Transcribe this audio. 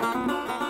Música